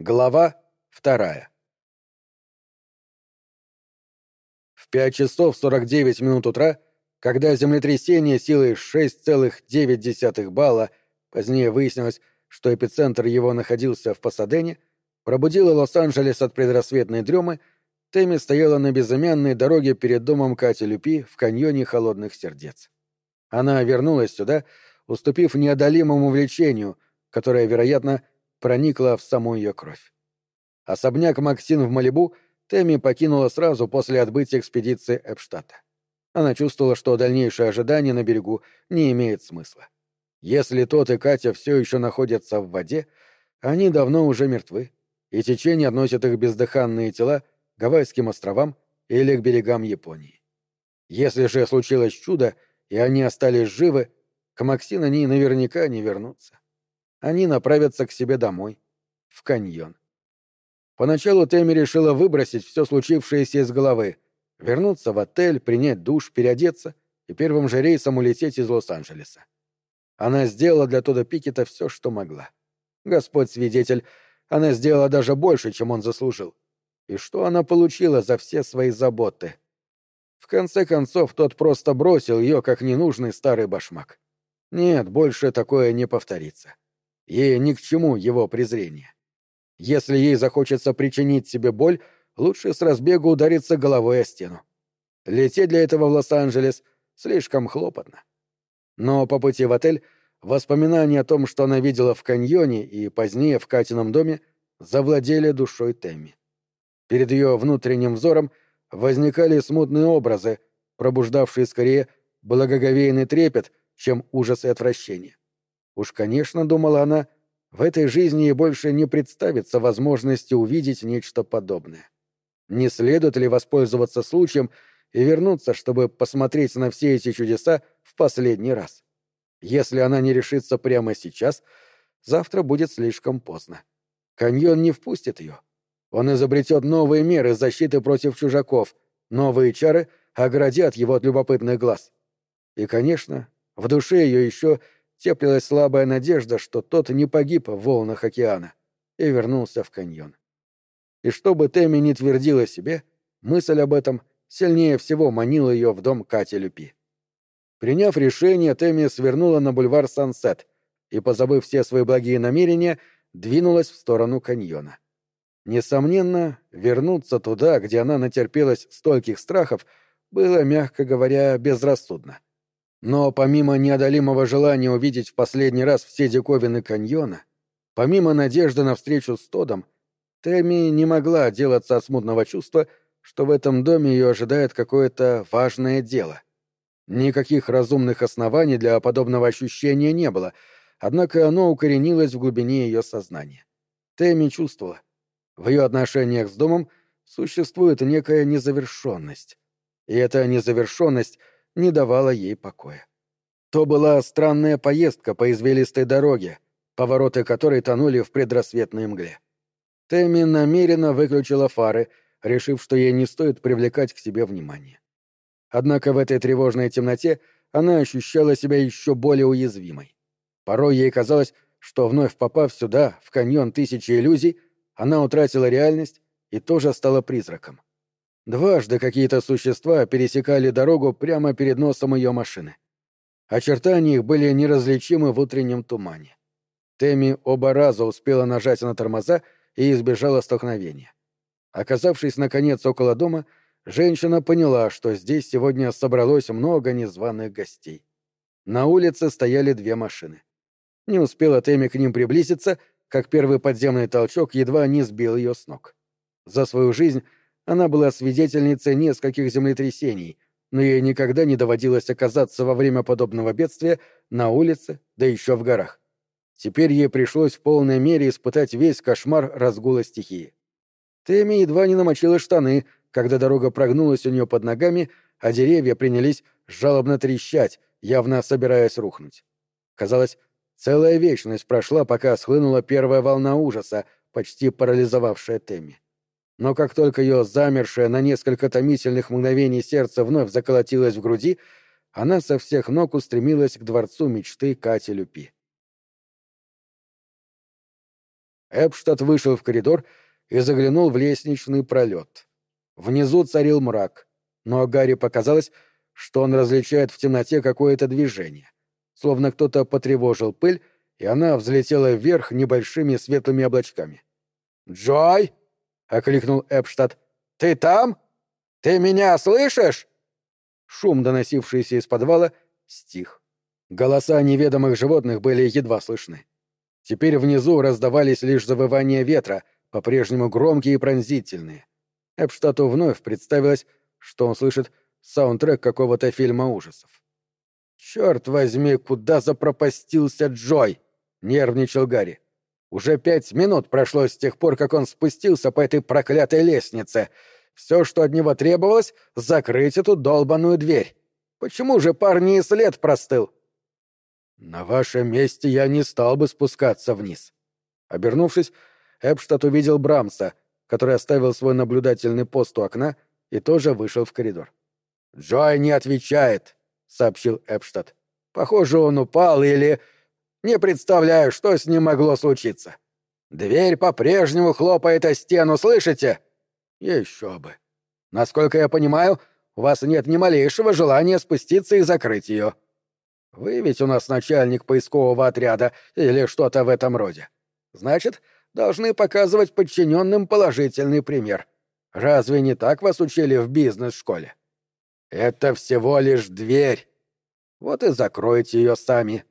Глава вторая. В пять часов сорок девять минут утра, когда землетрясение силой 6,9 балла, позднее выяснилось, что эпицентр его находился в Пасадене, пробудило Лос-Анджелес от предрассветной дремы, Тэмми стояла на безымянной дороге перед домом Кати Люпи в каньоне Холодных Сердец. Она вернулась сюда, уступив неодолимому влечению, которое, вероятно, проникла в саму ее кровь. Особняк Максин в Малибу Тэмми покинула сразу после отбытия экспедиции Эпштадта. Она чувствовала, что дальнейшее ожидание на берегу не имеет смысла. Если тот и Катя все еще находятся в воде, они давно уже мертвы, и течение относит их бездыханные тела к Гавайским островам или к берегам Японии. Если же случилось чудо, и они остались живы, к Максин они наверняка не вернутся они направятся к себе домой, в каньон. Поначалу Тэмми решила выбросить все случившееся из головы, вернуться в отель, принять душ, переодеться и первым же рейсом улететь из Лос-Анджелеса. Она сделала для Тода Пикета все, что могла. Господь свидетель, она сделала даже больше, чем он заслужил. И что она получила за все свои заботы? В конце концов, тот просто бросил ее, как ненужный старый башмак. Нет, больше такое не повторится. Ей ни к чему его презрение. Если ей захочется причинить себе боль, лучше с разбегу удариться головой о стену. Лететь для этого в Лос-Анджелес слишком хлопотно. Но по пути в отель воспоминания о том, что она видела в каньоне и позднее в Катином доме, завладели душой Тэмми. Перед ее внутренним взором возникали смутные образы, пробуждавшие скорее благоговейный трепет, чем ужас и отвращение. Уж, конечно, думала она, в этой жизни ей больше не представится возможности увидеть нечто подобное. Не следует ли воспользоваться случаем и вернуться, чтобы посмотреть на все эти чудеса в последний раз? Если она не решится прямо сейчас, завтра будет слишком поздно. Каньон не впустит ее. Он изобретет новые меры защиты против чужаков, новые чары оградят его от любопытных глаз. И, конечно, в душе ее еще теплилась слабая надежда, что тот не погиб в волнах океана и вернулся в каньон. И чтобы Тэмми не твердила себе, мысль об этом сильнее всего манила ее в дом Кати Люпи. Приняв решение, Тэмми свернула на бульвар Сансет и, позабыв все свои благие намерения, двинулась в сторону каньона. Несомненно, вернуться туда, где она натерпелась стольких страхов, было, мягко говоря, безрассудно. Но помимо неодолимого желания увидеть в последний раз все диковины каньона, помимо надежды на встречу с Тодом, Тэмми не могла отделаться от смутного чувства, что в этом доме ее ожидает какое-то важное дело. Никаких разумных оснований для подобного ощущения не было, однако оно укоренилось в глубине ее сознания. Тэмми чувствовала. В ее отношениях с домом существует некая незавершенность. И эта незавершенность — не давала ей покоя. То была странная поездка по извилистой дороге, повороты которой тонули в предрассветной мгле. Тэмми намеренно выключила фары, решив, что ей не стоит привлекать к себе внимание. Однако в этой тревожной темноте она ощущала себя еще более уязвимой. Порой ей казалось, что вновь попав сюда, в каньон тысячи иллюзий, она утратила реальность и тоже стала призраком. Дважды какие-то существа пересекали дорогу прямо перед носом ее машины. Очертания их были неразличимы в утреннем тумане. Тэмми оба раза успела нажать на тормоза и избежала столкновения. Оказавшись, наконец, около дома, женщина поняла, что здесь сегодня собралось много незваных гостей. На улице стояли две машины. Не успела Тэмми к ним приблизиться, как первый подземный толчок едва не сбил ее с ног. За свою жизнь она была свидетельницей нескольких землетрясений, но ей никогда не доводилось оказаться во время подобного бедствия на улице, да еще в горах. Теперь ей пришлось в полной мере испытать весь кошмар разгула стихии. Тэмми едва не намочила штаны, когда дорога прогнулась у нее под ногами, а деревья принялись жалобно трещать, явно собираясь рухнуть. Казалось, целая вечность прошла, пока схлынула первая волна ужаса, почти парализовавшая Тэмми но как только ее замершее на несколько томительных мгновений сердце вновь заколотилось в груди, она со всех ног устремилась к дворцу мечты Кати Люпи. Эпштадт вышел в коридор и заглянул в лестничный пролет. Внизу царил мрак, но Гарри показалось, что он различает в темноте какое-то движение, словно кто-то потревожил пыль, и она взлетела вверх небольшими светлыми облачками. «Джой!» — окликнул Эпштадт. «Ты там? Ты меня слышишь?» Шум, доносившийся из подвала, стих. Голоса неведомых животных были едва слышны. Теперь внизу раздавались лишь завывания ветра, по-прежнему громкие и пронзительные. Эпштату вновь представилось, что он слышит саундтрек какого-то фильма ужасов. «Черт возьми, куда запропастился Джой!» — нервничал Гарри. «Уже пять минут прошло с тех пор, как он спустился по этой проклятой лестнице. Все, что от него требовалось — закрыть эту долбаную дверь. Почему же парни и след простыл?» «На вашем месте я не стал бы спускаться вниз». Обернувшись, Эпштадт увидел Брамса, который оставил свой наблюдательный пост у окна и тоже вышел в коридор. «Джой не отвечает», — сообщил Эпштадт. «Похоже, он упал или... Не представляю, что с ним могло случиться. Дверь по-прежнему хлопает о стену, слышите?» «Еще бы. Насколько я понимаю, у вас нет ни малейшего желания спуститься и закрыть ее. Вы ведь у нас начальник поискового отряда или что-то в этом роде. Значит, должны показывать подчиненным положительный пример. Разве не так вас учили в бизнес-школе? Это всего лишь дверь. Вот и закройте ее сами.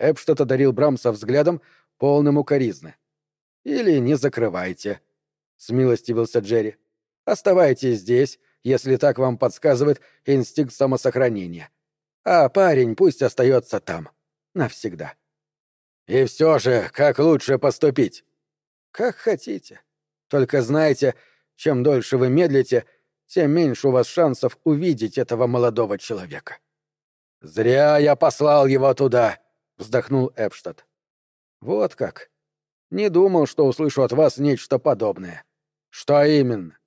Эпштадт одарил Брамса взглядом, полным укоризны. Или не закрывайте, — смилостивился Джерри. Оставайтесь здесь, если так вам подсказывает инстинкт самосохранения. А парень пусть остается там. Навсегда. И все же, как лучше поступить? Как хотите. Только знайте, чем дольше вы медлите, тем меньше у вас шансов увидеть этого молодого человека. «Зря я послал его туда», — вздохнул Эпштадт. «Вот как. Не думал, что услышу от вас нечто подобное. Что именно?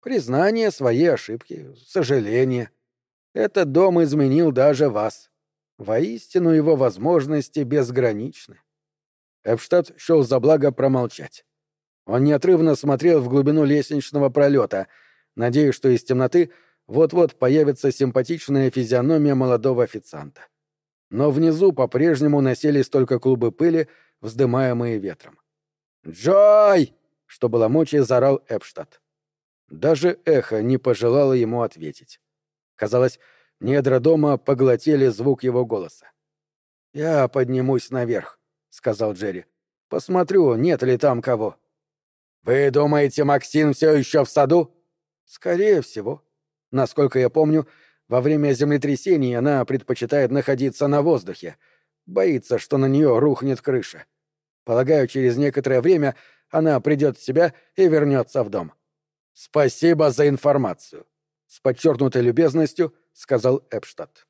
Признание своей ошибки, сожаление. Этот дом изменил даже вас. Воистину его возможности безграничны». Эпштадт счел за благо промолчать. Он неотрывно смотрел в глубину лестничного пролета, надеясь, что из темноты вот-вот появится симпатичная физиономия молодого официанта. Но внизу по-прежнему носились только клубы пыли, вздымаемые ветром. «Джой!» — что было мочи, заорал Эпштадт. Даже эхо не пожелало ему ответить. Казалось, недра дома поглотили звук его голоса. «Я поднимусь наверх», — сказал Джерри. «Посмотрю, нет ли там кого». «Вы думаете, Максим все еще в саду?» «Скорее всего. Насколько я помню, во время землетрясений она предпочитает находиться на воздухе. Боится, что на нее рухнет крыша. Полагаю, через некоторое время она придет в себя и вернется в дом». «Спасибо за информацию», — с подчеркнутой любезностью сказал Эпштадт.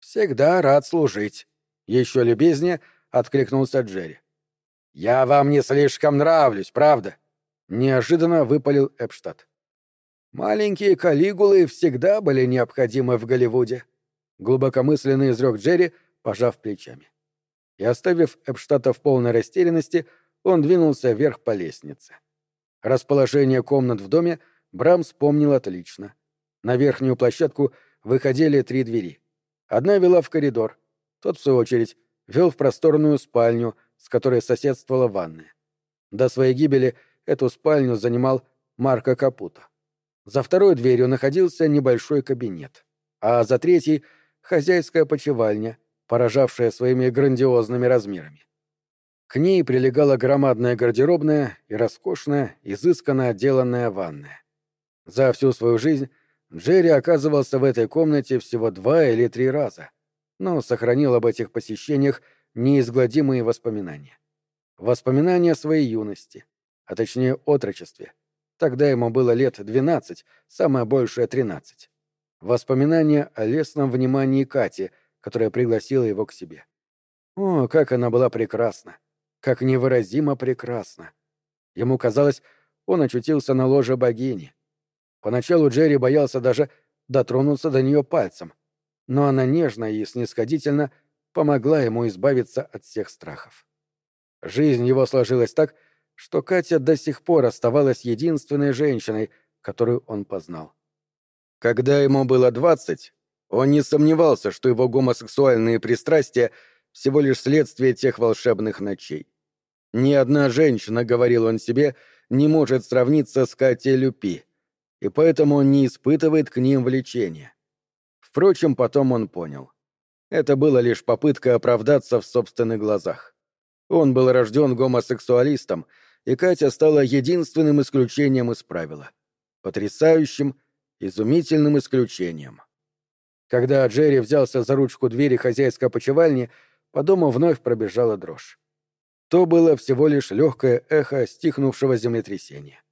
«Всегда рад служить», — еще любезнее откликнулся Джерри. «Я вам не слишком нравлюсь, правда?» Неожиданно выпалил Эпштадт. «Маленькие калигулы всегда были необходимы в Голливуде», — глубокомысленно изрек Джерри, пожав плечами. И оставив Эпштадта в полной растерянности, он двинулся вверх по лестнице. Расположение комнат в доме Брам вспомнил отлично. На верхнюю площадку выходили три двери. Одна вела в коридор, тот, в свою очередь, вел в просторную спальню, с которой соседствовала ванная. До своей гибели — Эту спальню занимал Марко Капуто. За второй дверью находился небольшой кабинет, а за третьей — хозяйская почевальня, поражавшая своими грандиозными размерами. К ней прилегала громадная гардеробная и роскошная, изысканно отделанная ванная. За всю свою жизнь Джерри оказывался в этой комнате всего два или три раза, но сохранил об этих посещениях неизгладимые воспоминания. Воспоминания своей юности, а точнее отрочестве. Тогда ему было лет двенадцать, самое большее тринадцать. Воспоминания о лесном внимании Кати, которая пригласила его к себе. О, как она была прекрасна! Как невыразимо прекрасна! Ему казалось, он очутился на ложе богини. Поначалу Джерри боялся даже дотронуться до нее пальцем, но она нежно и снисходительно помогла ему избавиться от всех страхов. Жизнь его сложилась так, что Катя до сих пор оставалась единственной женщиной, которую он познал. Когда ему было двадцать, он не сомневался, что его гомосексуальные пристрастия — всего лишь следствие тех волшебных ночей. Ни одна женщина, говорил он себе, не может сравниться с Катей Люпи, и поэтому он не испытывает к ним влечения. Впрочем, потом он понял. Это было лишь попытка оправдаться в собственных глазах. Он был рожден гомосексуалистом, и Катя стала единственным исключением из правила. Потрясающим, изумительным исключением. Когда Джерри взялся за ручку двери хозяйской опочивальни, по дому вновь пробежала дрожь. То было всего лишь легкое эхо стихнувшего землетрясения.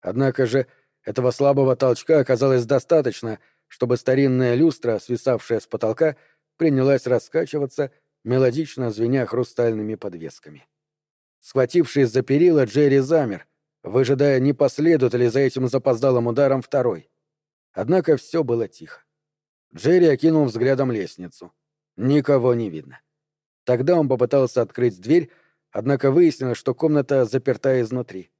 Однако же этого слабого толчка оказалось достаточно, чтобы старинная люстра, свисавшая с потолка, принялась раскачиваться, мелодично звеня хрустальными подвесками. Схватившись за перила, Джерри замер, выжидая, не последует ли за этим запоздалым ударом второй. Однако все было тихо. Джерри окинул взглядом лестницу. Никого не видно. Тогда он попытался открыть дверь, однако выяснилось, что комната заперта изнутри.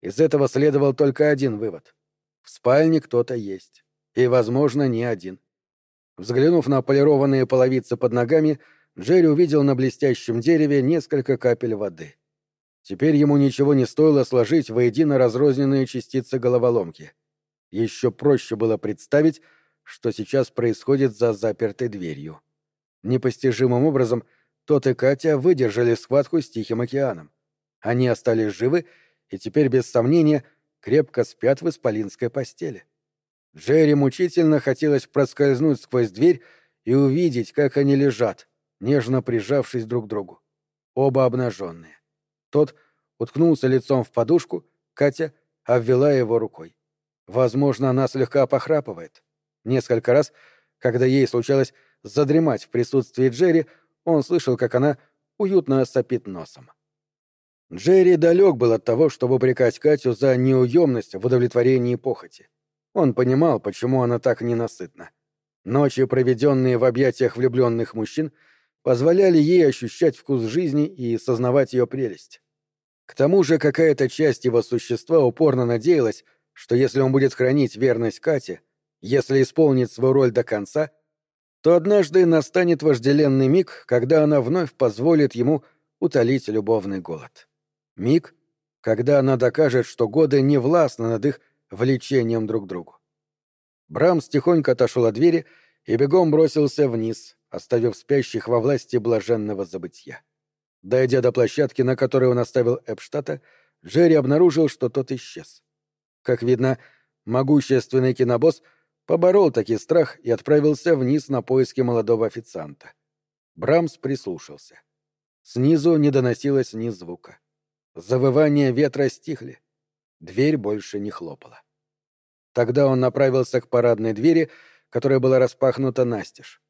Из этого следовал только один вывод. В спальне кто-то есть. И, возможно, не один. Взглянув на полированные половицы под ногами, Джерри увидел на блестящем дереве несколько капель воды. Теперь ему ничего не стоило сложить воедино разрозненные частицы головоломки. Еще проще было представить, что сейчас происходит за запертой дверью. Непостижимым образом тот и Катя выдержали схватку с Тихим океаном. Они остались живы и теперь, без сомнения, крепко спят в исполинской постели. Джерри мучительно хотелось проскользнуть сквозь дверь и увидеть, как они лежат, нежно прижавшись друг к другу. Оба обнаженные. Тот уткнулся лицом в подушку, Катя обвела его рукой. Возможно, она слегка похрапывает. Несколько раз, когда ей случалось задремать в присутствии Джерри, он слышал, как она уютно сопит носом. Джерри далек был от того, чтобы упрекать Катю за неуемность в удовлетворении похоти. Он понимал, почему она так ненасытна. Ночи, проведенные в объятиях влюбленных мужчин, позволяли ей ощущать вкус жизни и сознавать ее прелесть. К тому же какая-то часть его существа упорно надеялась, что если он будет хранить верность Кате, если исполнит свою роль до конца, то однажды настанет вожделенный миг, когда она вновь позволит ему утолить любовный голод. Миг, когда она докажет, что годы не властны над их влечением друг к другу. Брамс тихонько отошел от двери и бегом бросился вниз, оставив спящих во власти блаженного забытья. Дойдя до площадки, на которой он оставил Эпштата, Джерри обнаружил, что тот исчез. Как видно, могущественный кинобосс поборол таки страх и отправился вниз на поиски молодого официанта. Брамс прислушался. Снизу не доносилось ни звука. Завывания ветра стихли. Дверь больше не хлопала. Тогда он направился к парадной двери, которая была распахнута настежь.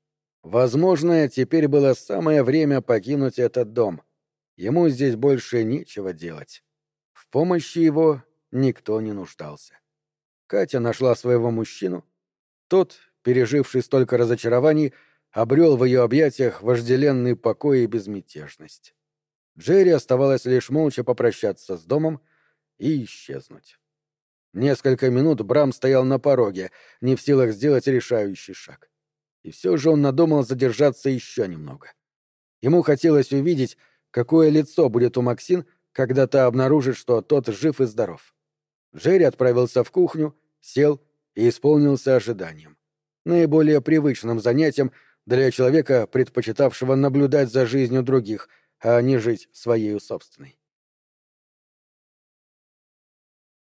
Возможно, теперь было самое время покинуть этот дом. Ему здесь больше нечего делать. В помощи его никто не нуждался. Катя нашла своего мужчину. Тот, переживший столько разочарований, обрел в ее объятиях вожделенный покой и безмятежность. Джерри оставалось лишь молча попрощаться с домом и исчезнуть. Несколько минут Брам стоял на пороге, не в силах сделать решающий шаг. И все же он надумал задержаться еще немного. Ему хотелось увидеть, какое лицо будет у Максин, когда та обнаружит, что тот жив и здоров. Джерри отправился в кухню, сел и исполнился ожиданием. Наиболее привычным занятием для человека, предпочитавшего наблюдать за жизнью других, а не жить своей собственной.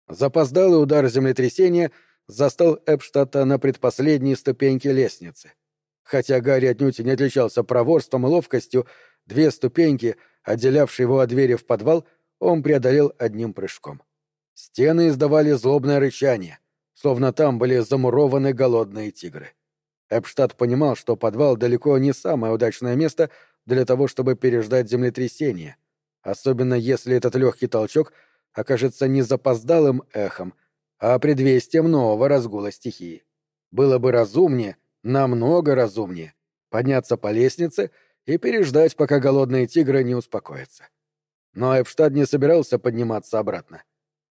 Запоздалый удар землетрясения застал Эпштадта на предпоследней ступеньке лестницы. Хотя Гарри отнюдь не отличался проворством и ловкостью, две ступеньки, отделявшие его от двери в подвал, он преодолел одним прыжком. Стены издавали злобное рычание, словно там были замурованы голодные тигры. Эпштадт понимал, что подвал далеко не самое удачное место для того, чтобы переждать землетрясение, особенно если этот легкий толчок окажется не запоздалым эхом, а предвестием нового разгула стихии. Было бы разумнее — намного разумнее подняться по лестнице и переждать, пока голодные тигры не успокоятся. Но Эпштадт не собирался подниматься обратно.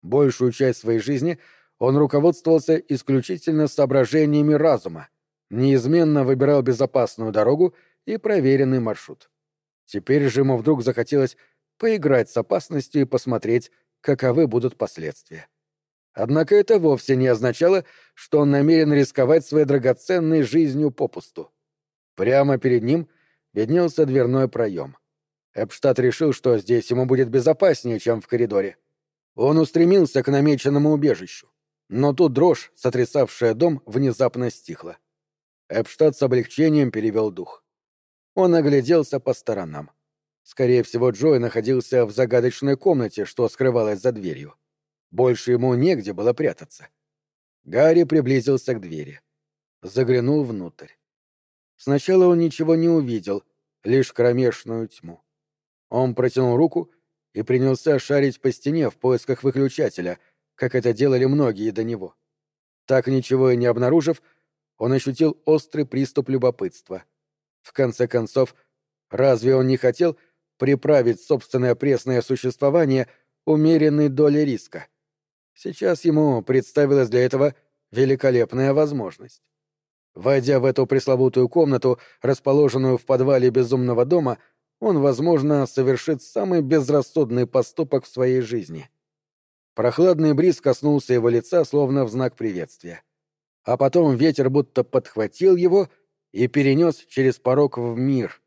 Большую часть своей жизни он руководствовался исключительно соображениями разума, неизменно выбирал безопасную дорогу и проверенный маршрут. Теперь же ему вдруг захотелось поиграть с опасностью и посмотреть, каковы будут последствия. Однако это вовсе не означало, что он намерен рисковать своей драгоценной жизнью попусту. Прямо перед ним виднелся дверной проем. Эпштадт решил, что здесь ему будет безопаснее, чем в коридоре. Он устремился к намеченному убежищу. Но тут дрожь, сотрясавшая дом, внезапно стихла. Эпштадт с облегчением перевел дух. Он огляделся по сторонам. Скорее всего, Джой находился в загадочной комнате, что скрывалась за дверью. Больше ему негде было прятаться. Гарри приблизился к двери. Заглянул внутрь. Сначала он ничего не увидел, лишь кромешную тьму. Он протянул руку и принялся шарить по стене в поисках выключателя, как это делали многие до него. Так ничего и не обнаружив, он ощутил острый приступ любопытства. В конце концов, разве он не хотел приправить собственное пресное существование умеренной долей риска? Сейчас ему представилась для этого великолепная возможность. Войдя в эту пресловутую комнату, расположенную в подвале безумного дома, он, возможно, совершит самый безрассудный поступок в своей жизни. Прохладный бриз коснулся его лица, словно в знак приветствия. А потом ветер будто подхватил его и перенес через порог в мир.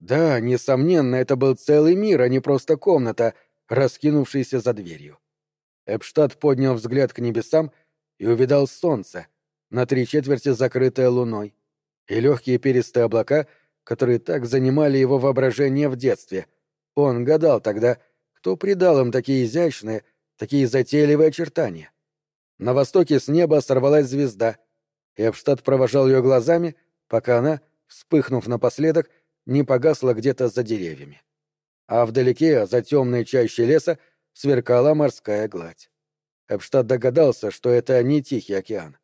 Да, несомненно, это был целый мир, а не просто комната, раскинувшаяся за дверью. Эпштадт поднял взгляд к небесам и увидал солнце, на три четверти закрытое луной, и легкие перистые облака, которые так занимали его воображение в детстве. Он гадал тогда, кто придал им такие изящные, такие затейливые очертания. На востоке с неба сорвалась звезда, и Эпштадт провожал ее глазами, пока она, вспыхнув напоследок, не погасла где-то за деревьями. А вдалеке, за темной чащей леса, сверкала морская гладь. Эпштадт догадался, что это не Тихий океан.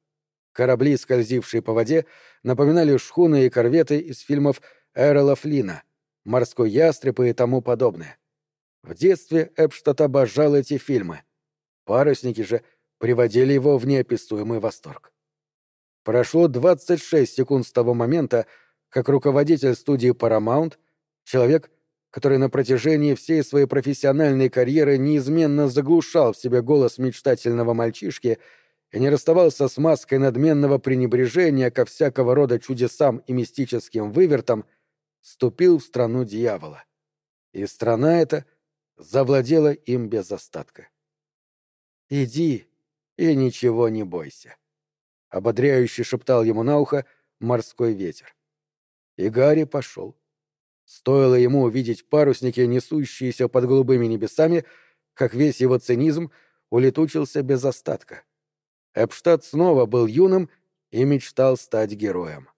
Корабли, скользившие по воде, напоминали шхуны и корветы из фильмов Эрола Флина, «Морской ястреб» и тому подобное. В детстве Эпштадт обожал эти фильмы. Парусники же приводили его в неописуемый восторг. Прошло 26 секунд с того момента, как руководитель студии Paramount, человек, который на протяжении всей своей профессиональной карьеры неизменно заглушал в себе голос мечтательного мальчишки и не расставался с маской надменного пренебрежения ко всякого рода чудесам и мистическим вывертам, ступил в страну дьявола. И страна эта завладела им без остатка. «Иди и ничего не бойся», — ободряюще шептал ему на ухо морской ветер. И Гарри пошел. Стоило ему увидеть парусники, несущиеся под голубыми небесами, как весь его цинизм улетучился без остатка. Эпштадт снова был юным и мечтал стать героем.